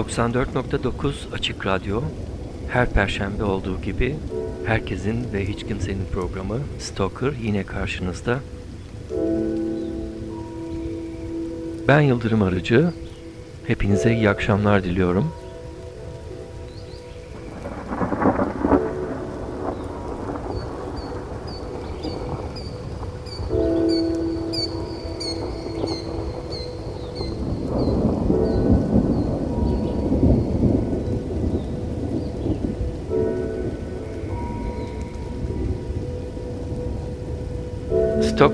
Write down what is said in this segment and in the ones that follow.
94.9 Açık Radyo her perşembe olduğu gibi herkesin ve hiç kimsenin programı Stalker yine karşınızda. Ben Yıldırım Arıcı. Hepinize iyi akşamlar diliyorum.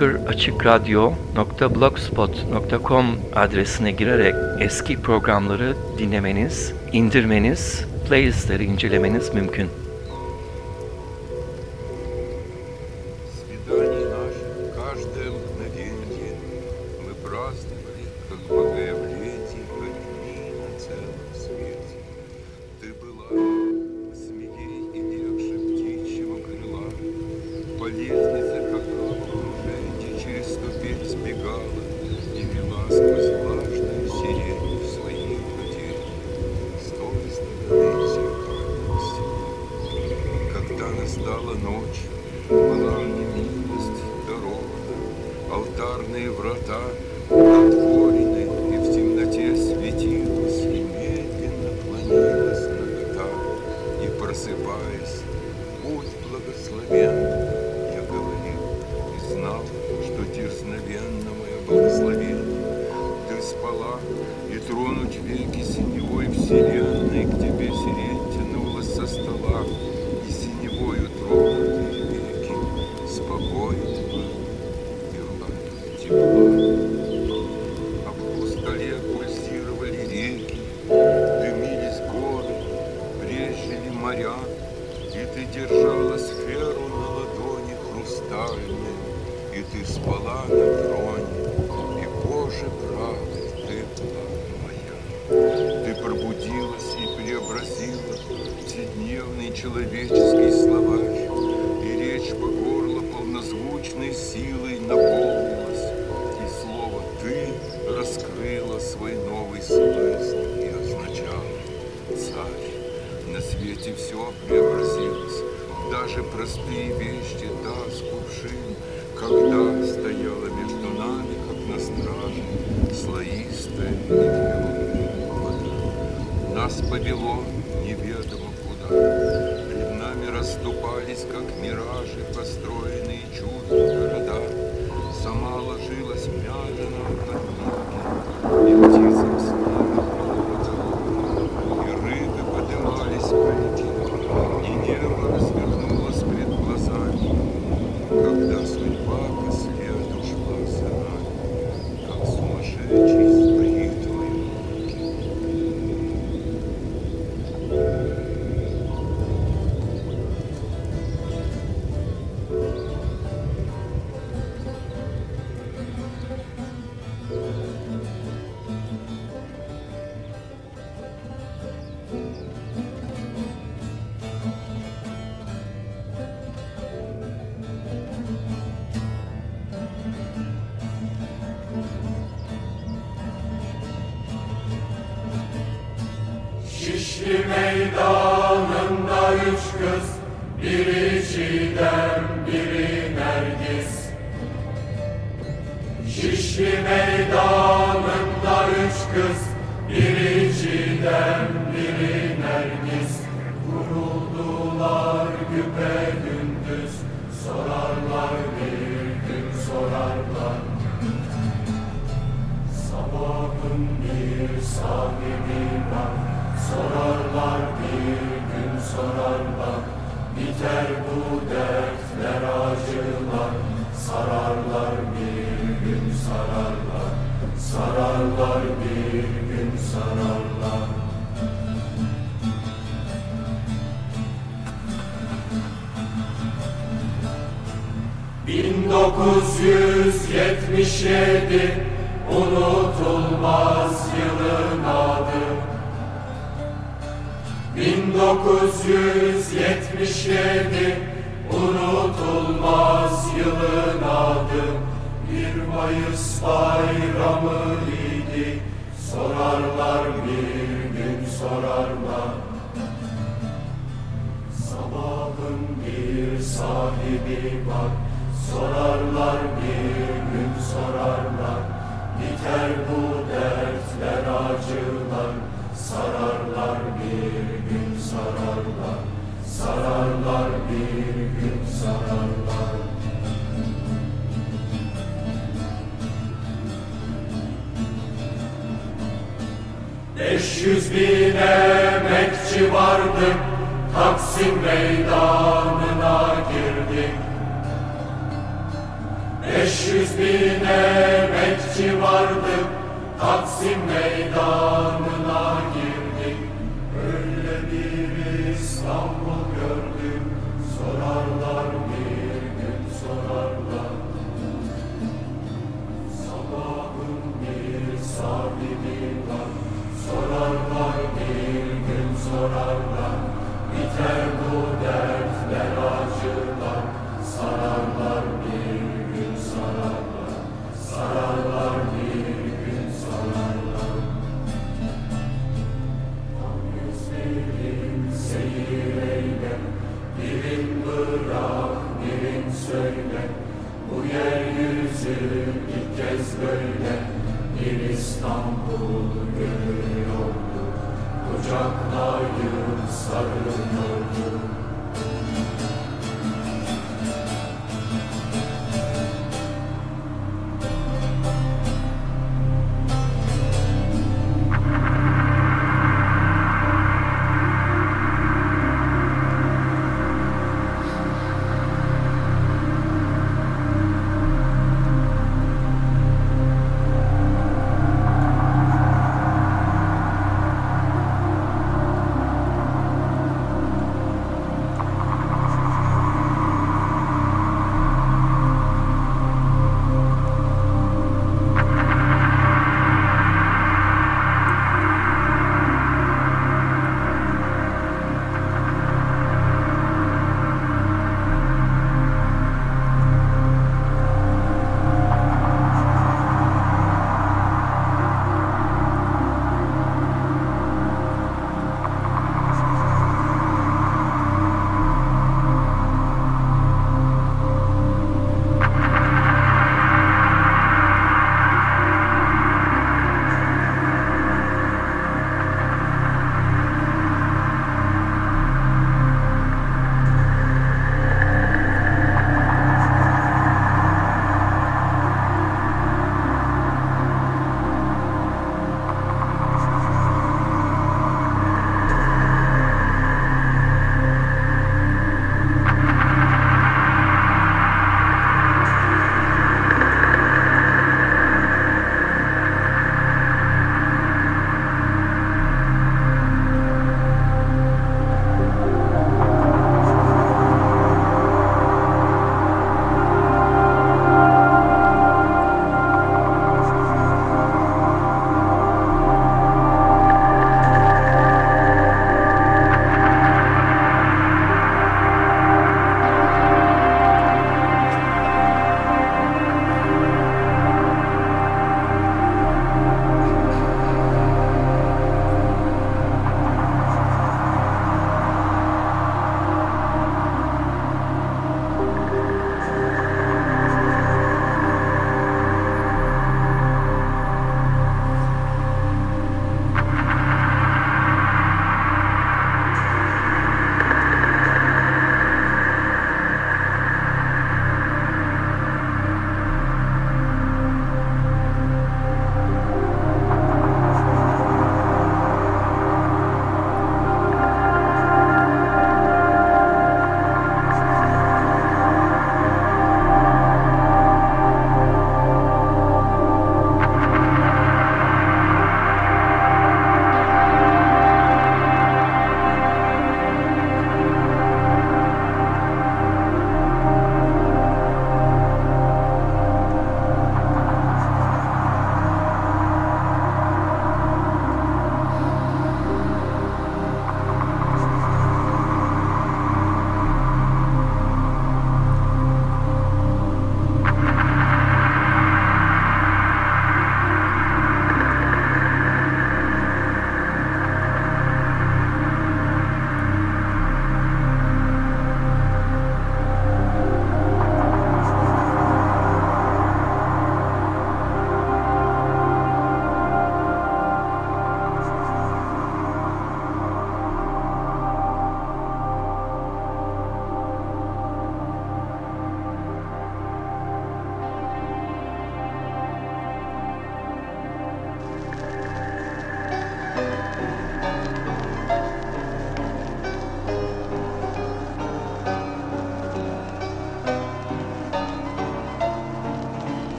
stalkeraçıkradyo.blogspot.com adresine girerek eski programları dinlemeniz, indirmeniz, playlistleri incelemeniz mümkün. Taksim meydanına girdik Beş yüz bin emekçi vardı Taksim meydanına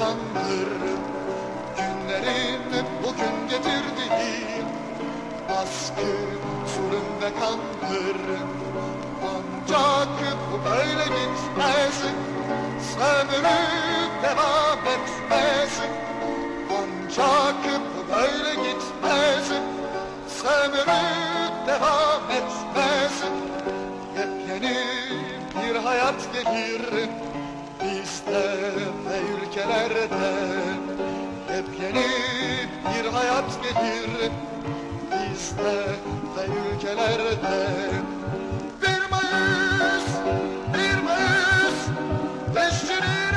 kandır. Günlerin bugün getirdiği Baskı, zulüm ve kandır. Ancak bu böyle gitmez Sömürü devam etmez Ancak bu böyle gitmez Sömürü devam etmez Yepyeni bir hayat gelir ve ülkelerde Yepyeni bir hayat gelir Bizde ve ülkelerde. Bir Mayıs, bir Mayıs İşçinin,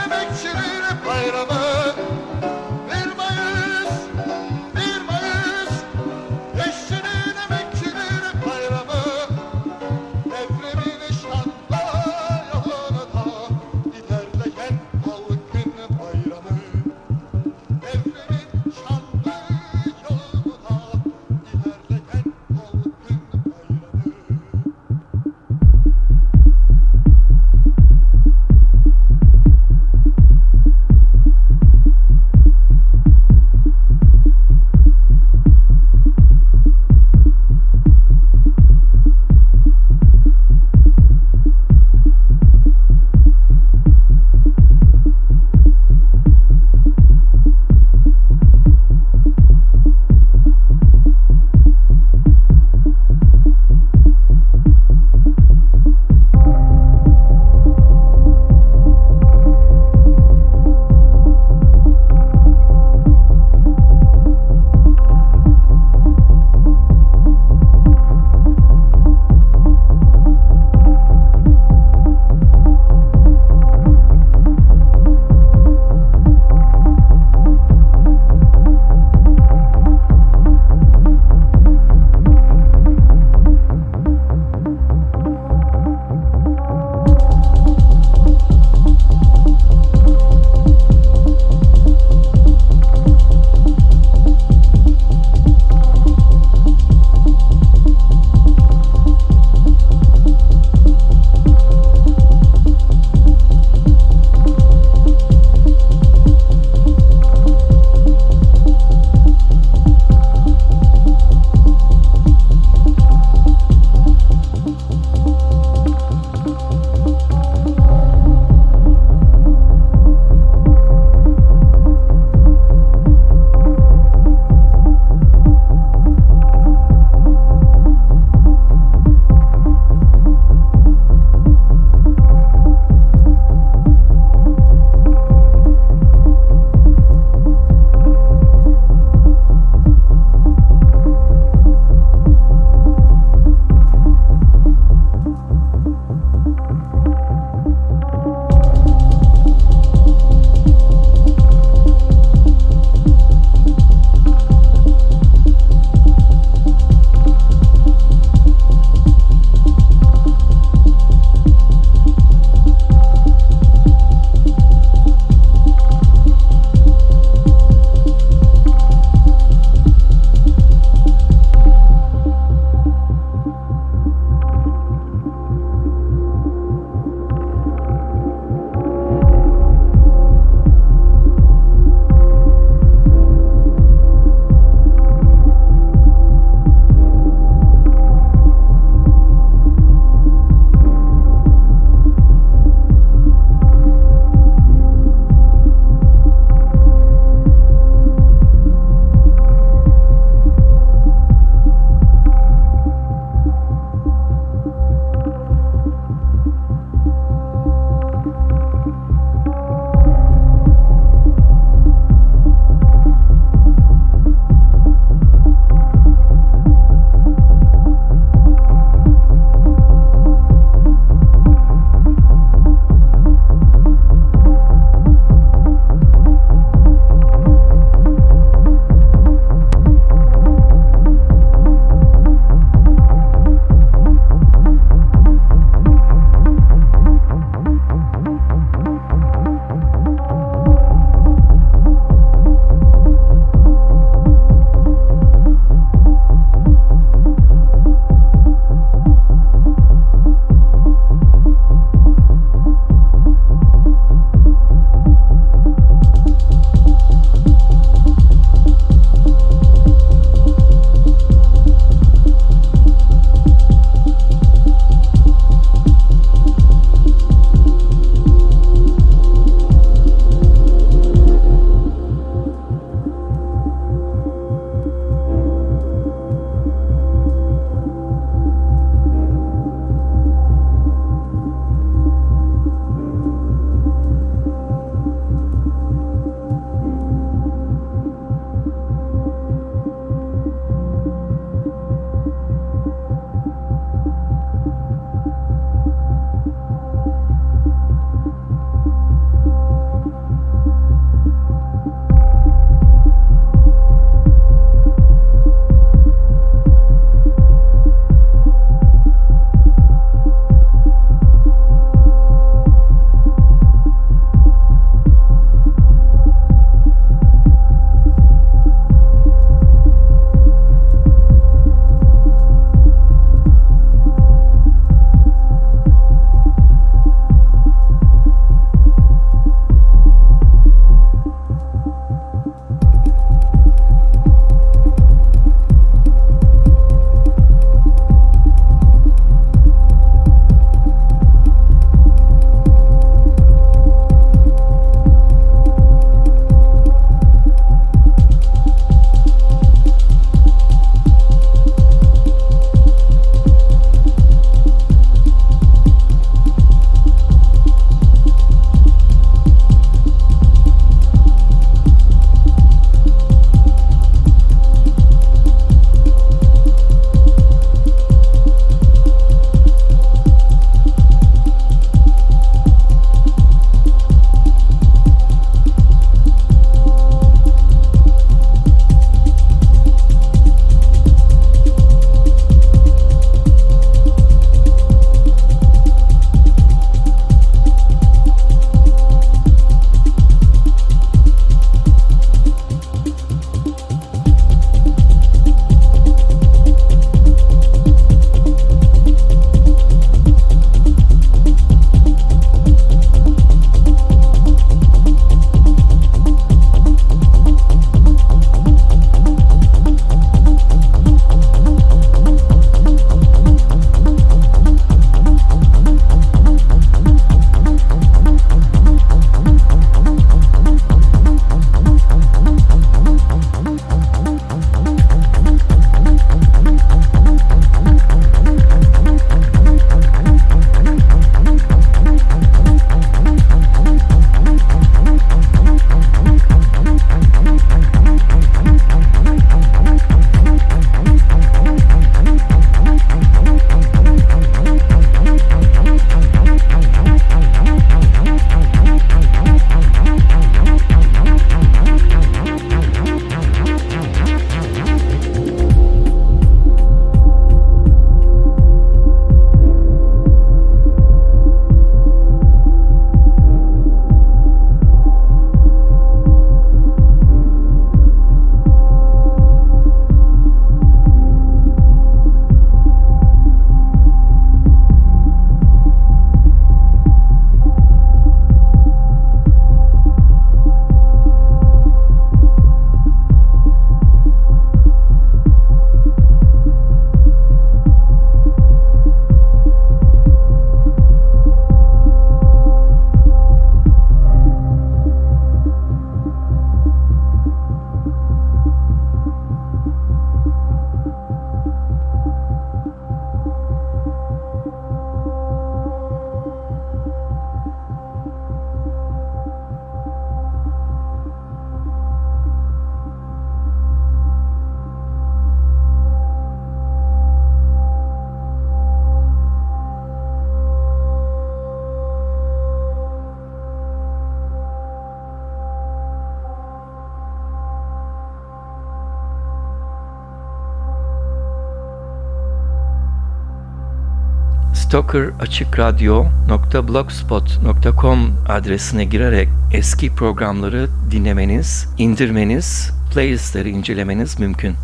stalkerachikradyo.blogspot.com adresine girerek eski programları dinlemeniz, indirmeniz, playlistleri incelemeniz mümkün.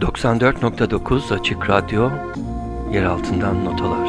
94.9 Açık Radyo, yer altından notalar.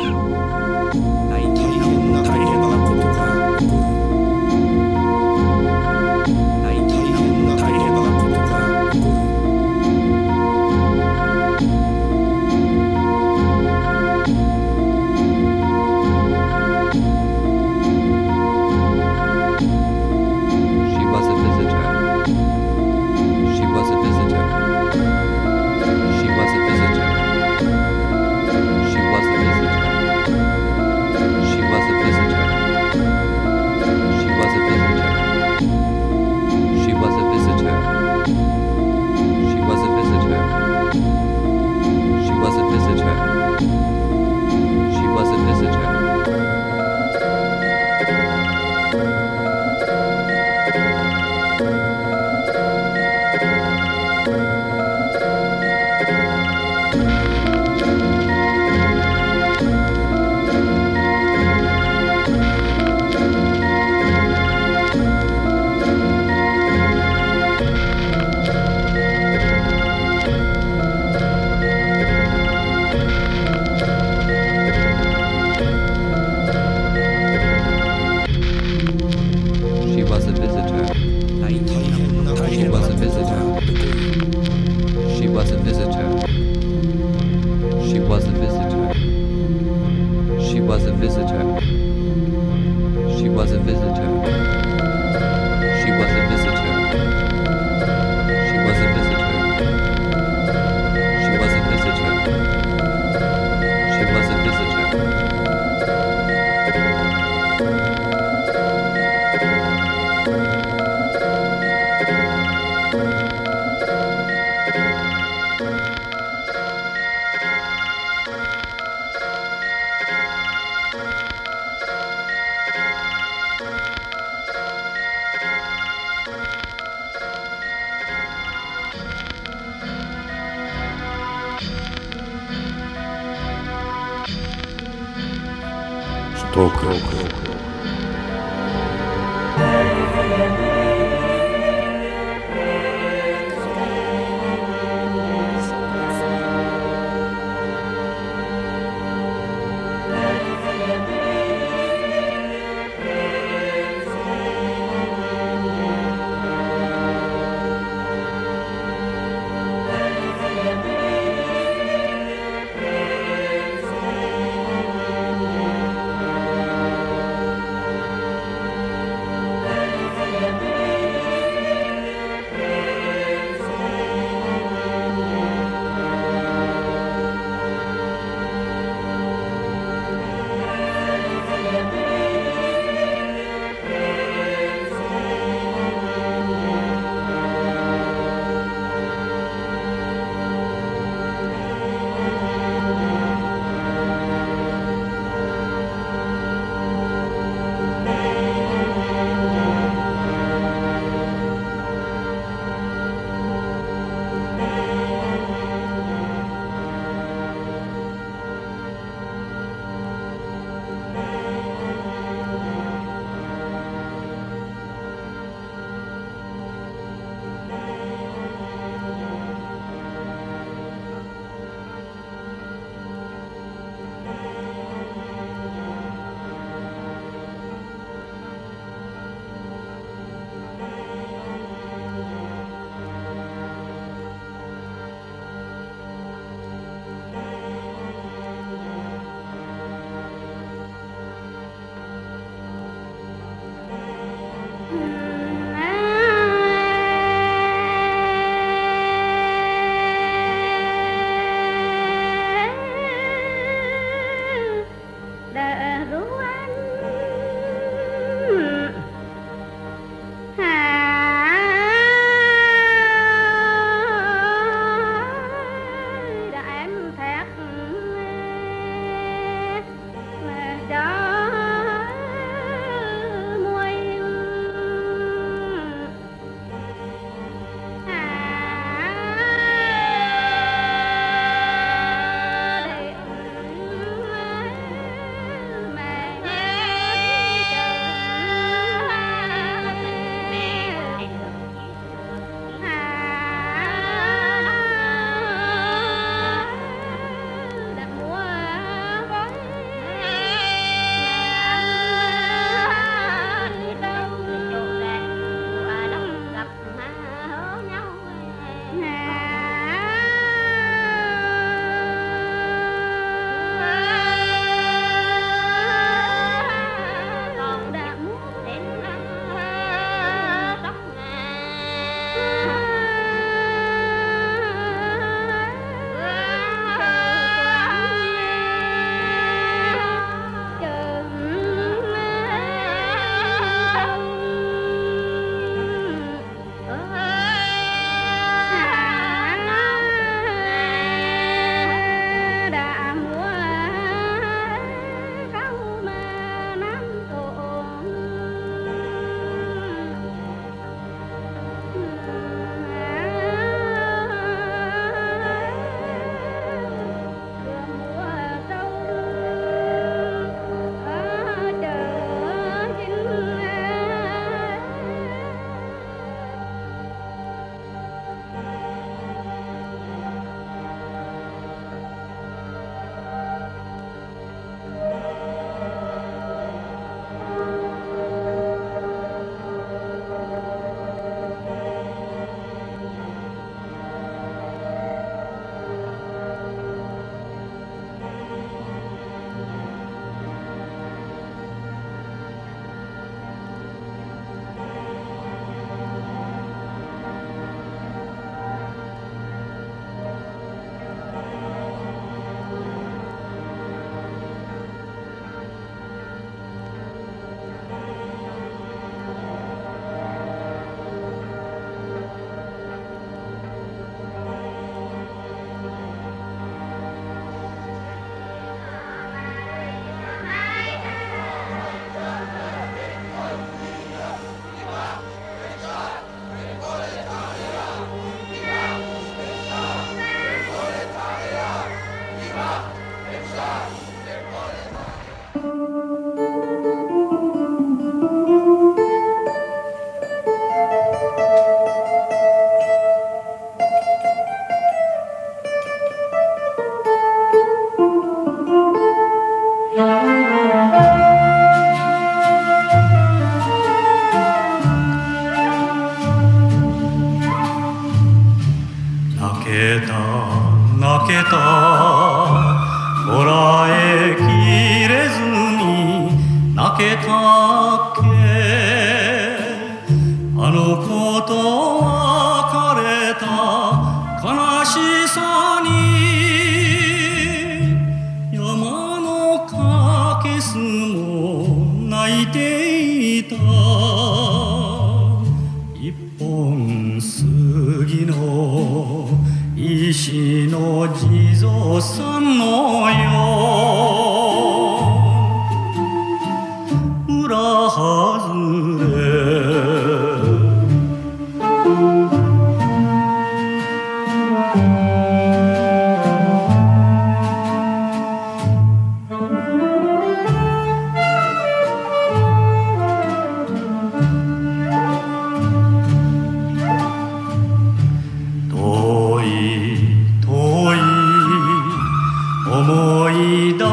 思い出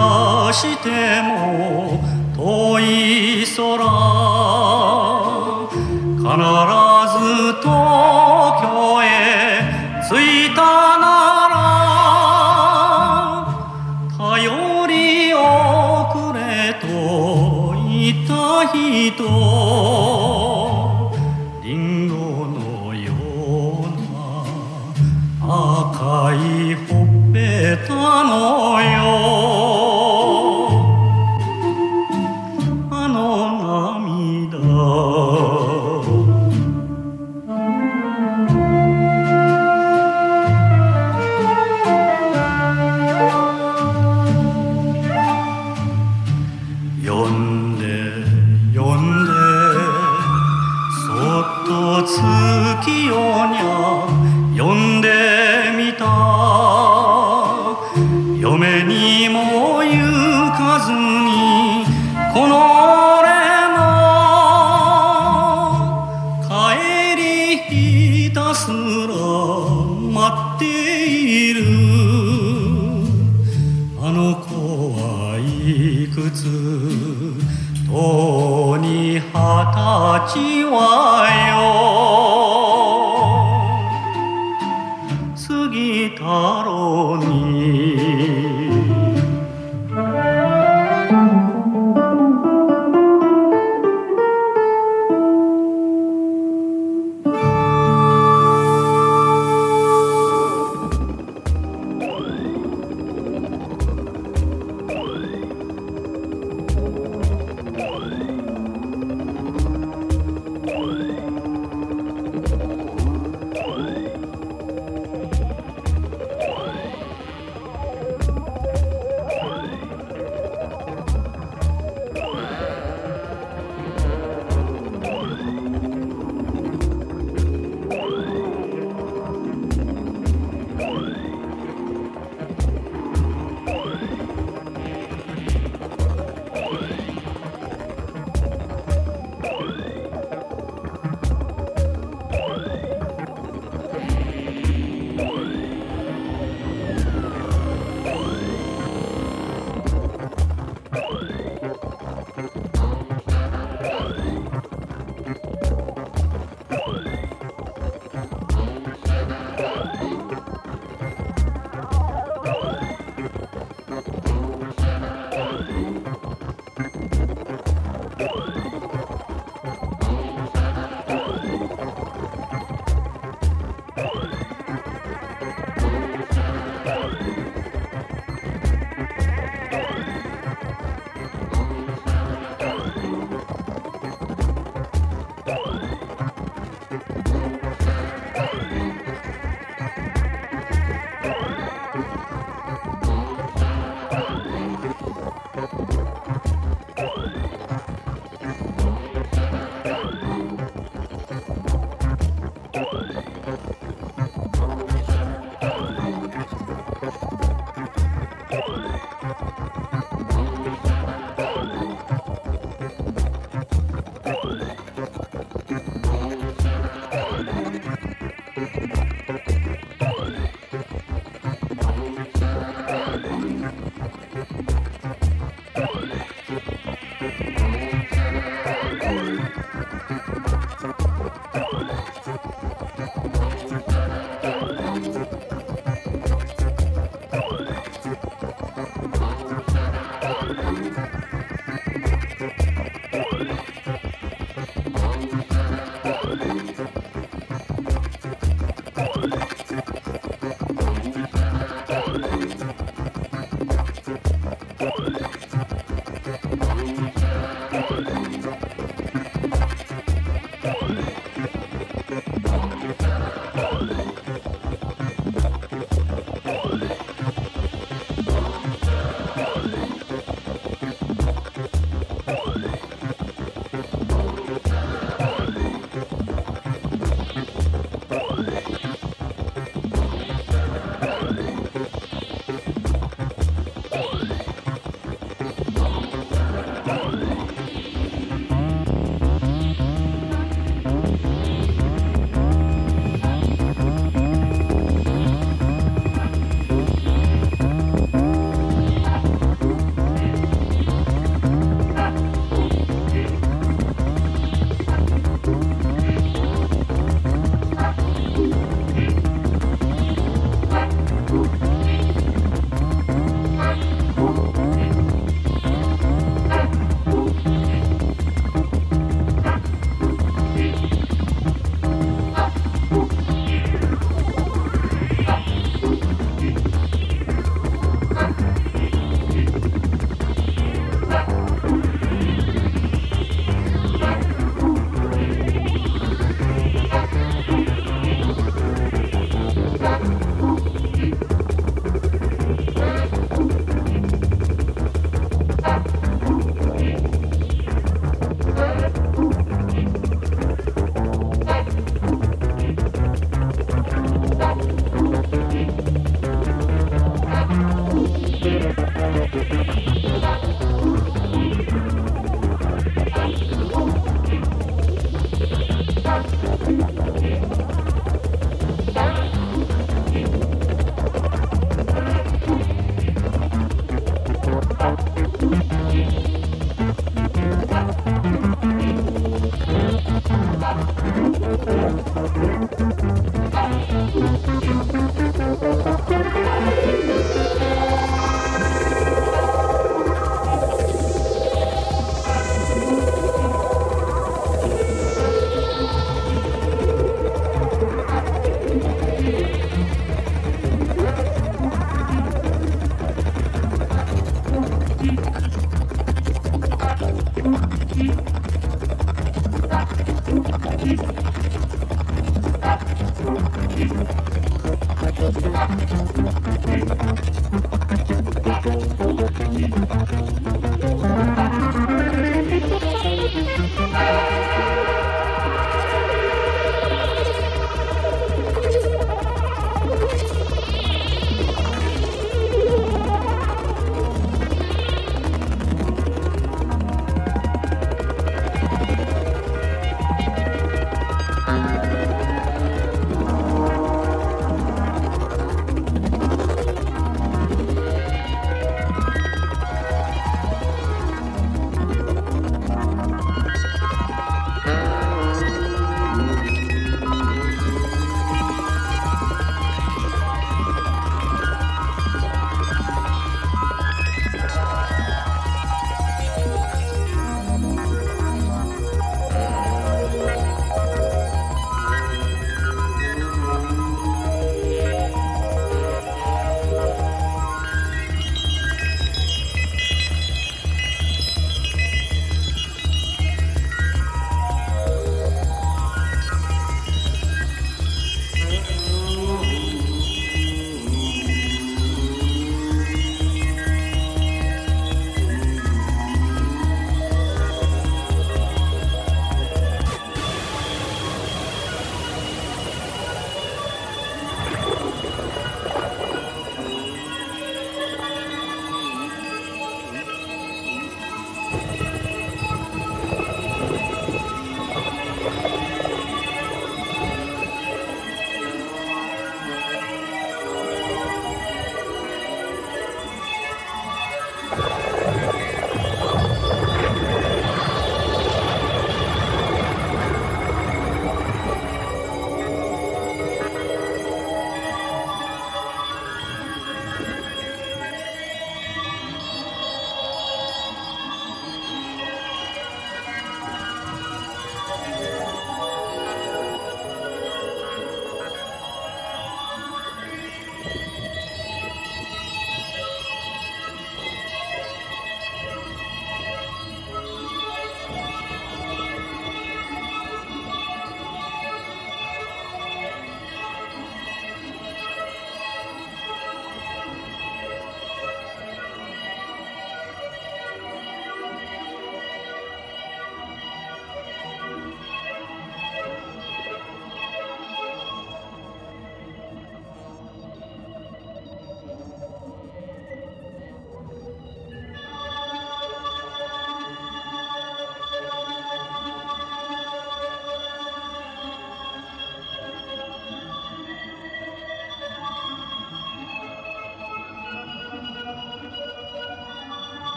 しても遠い空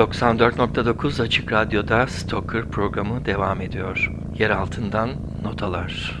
94.9 Açık Radyo'da Stoker programı devam ediyor. Yer altından notalar.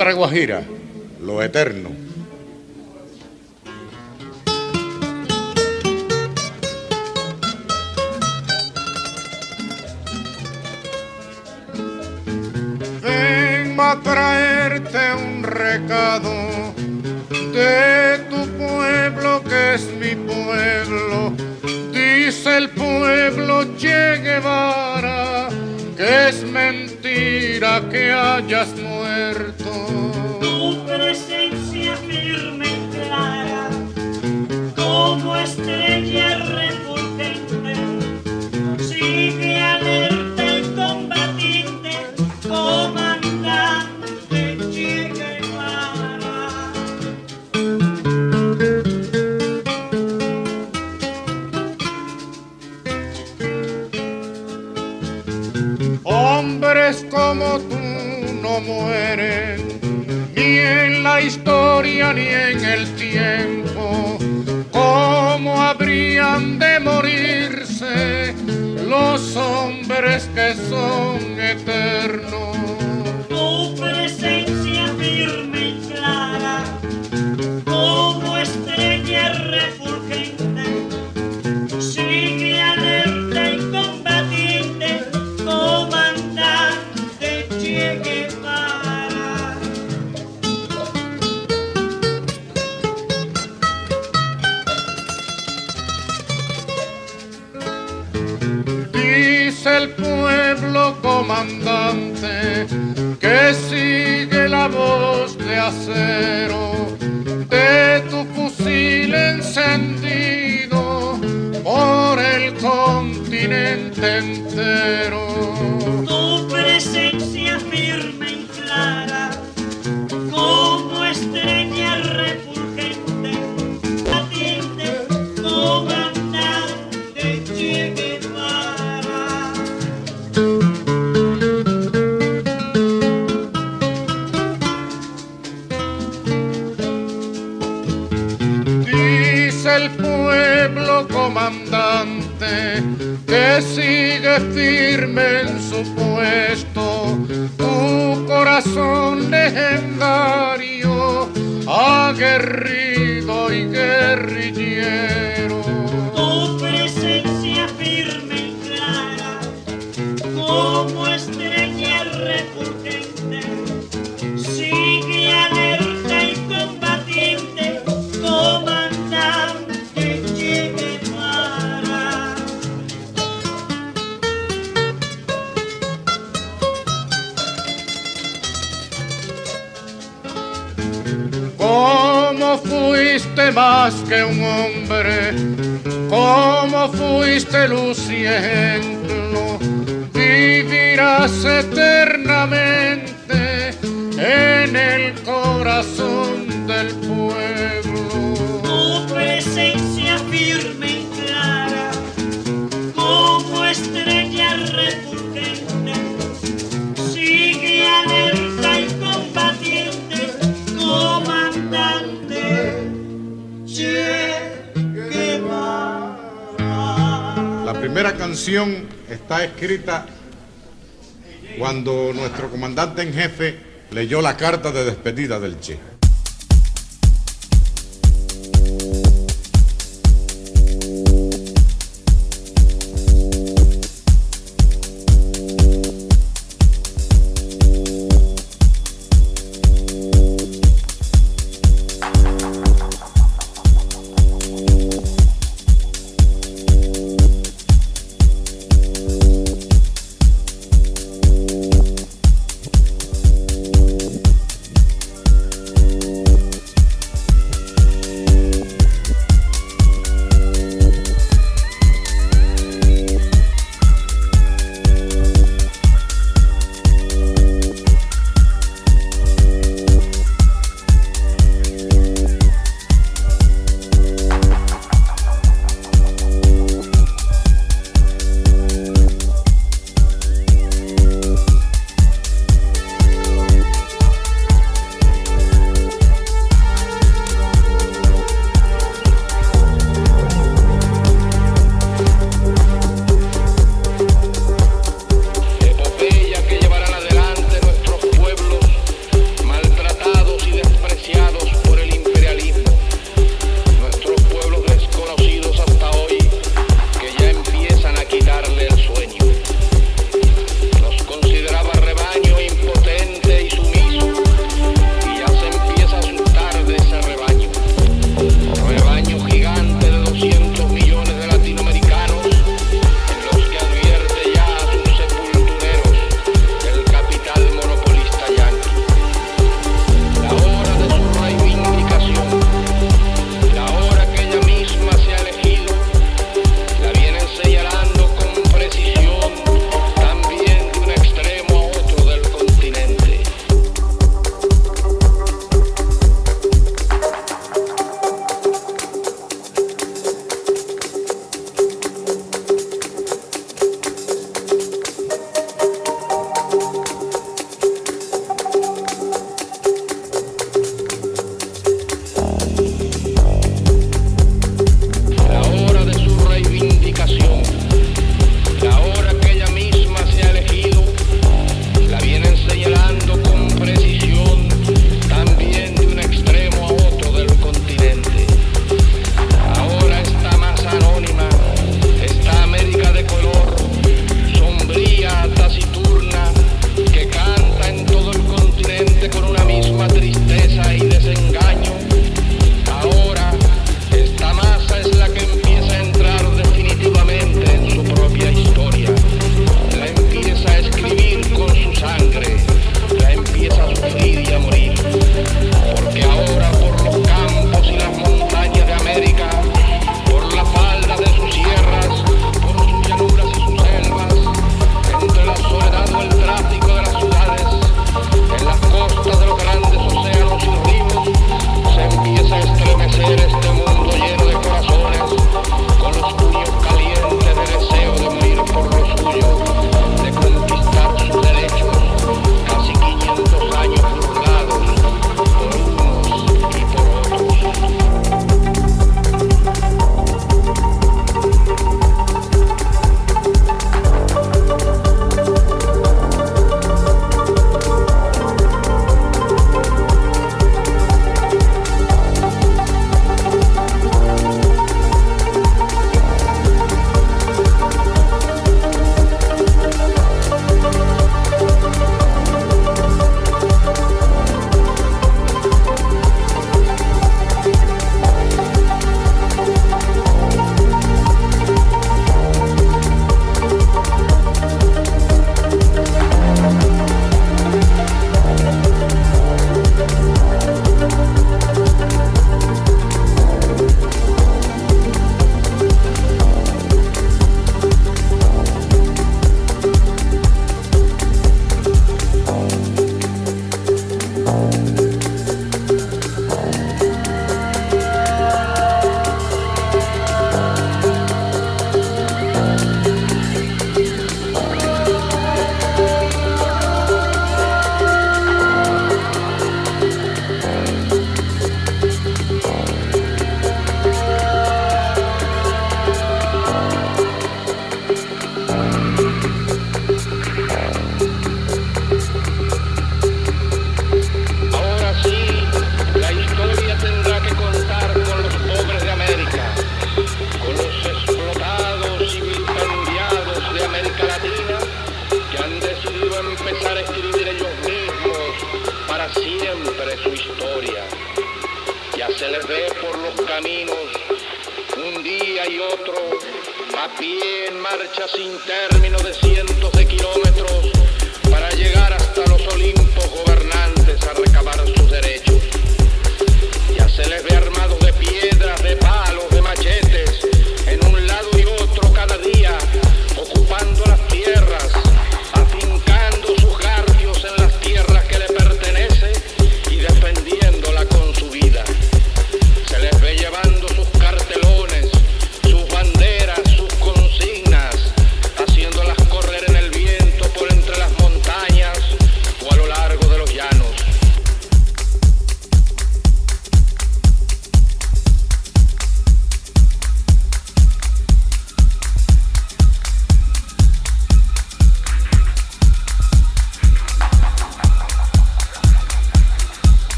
otra Guajira, los eternos. escrita cuando nuestro comandante en jefe leyó la carta de despedida del Che.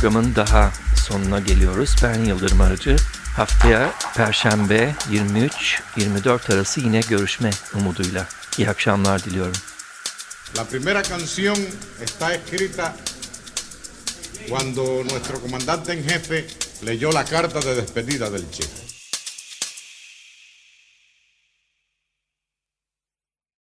programın daha sonuna geliyoruz. Ben Yıldırım Arıcı. Haftaya Perşembe 23-24 arası yine görüşme umuduyla. İyi akşamlar diliyorum. La primera canción está escrita cuando nuestro comandante en jefe leyó la carta de despedida del Che.